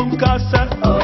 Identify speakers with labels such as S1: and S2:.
S1: un casa.